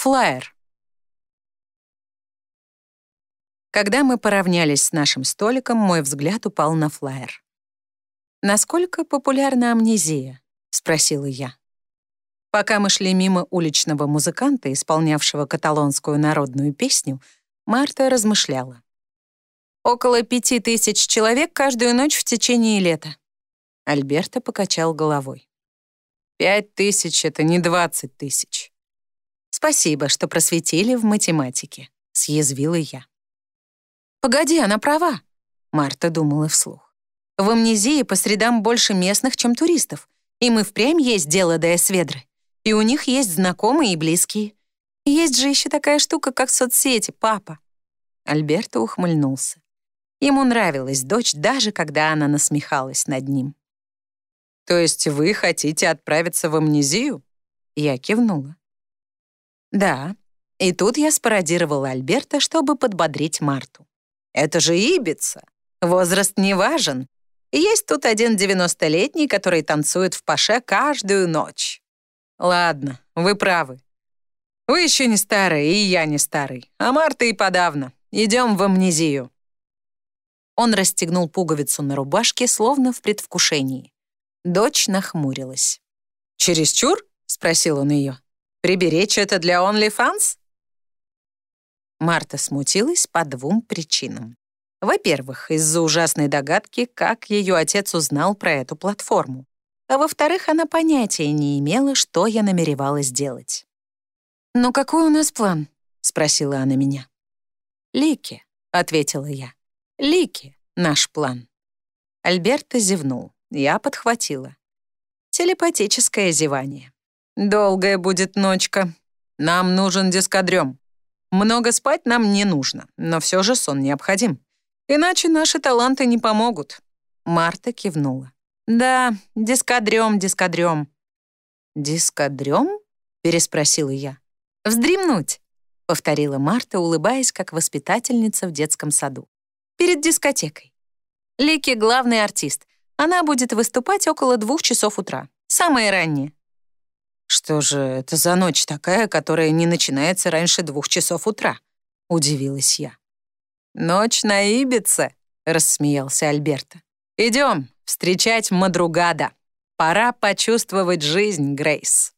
Флаер. Когда мы поравнялись с нашим столиком, мой взгляд упал на флаер. «Насколько популярна амнезия?» — спросила я. Пока мы шли мимо уличного музыканта, исполнявшего каталонскую народную песню, Марта размышляла. «Около пяти тысяч человек каждую ночь в течение лета». Альберто покачал головой. «Пять тысяч — это не двадцать тысяч». «Спасибо, что просветили в математике», — съязвила я. «Погоди, она права», — Марта думала вслух. «В амнезии по средам больше местных, чем туристов, и мы впрямь есть дело до Эсведры. И у них есть знакомые и близкие. есть же еще такая штука, как соцсети, папа». Альберто ухмыльнулся. Ему нравилась дочь, даже когда она насмехалась над ним. «То есть вы хотите отправиться в амнезию?» Я кивнула. «Да». И тут я спародировала Альберта, чтобы подбодрить Марту. «Это же Ибица. Возраст не важен. Есть тут один девяностолетний, который танцует в паше каждую ночь. Ладно, вы правы. Вы еще не старый, и я не старый. А Марта и подавно. Идем в амнезию». Он расстегнул пуговицу на рубашке, словно в предвкушении. Дочь нахмурилась. «Чересчур?» — спросил он ее. «Приберечь это для OnlyFans?» Марта смутилась по двум причинам. Во-первых, из-за ужасной догадки, как ее отец узнал про эту платформу а во-вторых, она понятия не имела, что я намеревалась делать. «Ну какой у нас план?» — спросила она меня. «Лики», — ответила я. «Лики — наш план». Альберта зевнул. Я подхватила. Телепатическое зевание. «Долгая будет ночка. Нам нужен дискадрем. Много спать нам не нужно, но все же сон необходим. Иначе наши таланты не помогут». Марта кивнула. «Да, дискадрем, дискадрем». «Дискадрем?» — переспросила я. «Вздремнуть», — повторила Марта, улыбаясь, как воспитательница в детском саду. «Перед дискотекой. Лики — главный артист. Она будет выступать около двух часов утра. Самое раннее». «Что же это за ночь такая, которая не начинается раньше двух часов утра?» — удивилась я. «Ночь на Ибице», — рассмеялся Альберто. «Идем, встречать Мадругада. Пора почувствовать жизнь, Грейс.